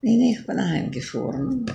Nee, nee, ich bin heimgefahren.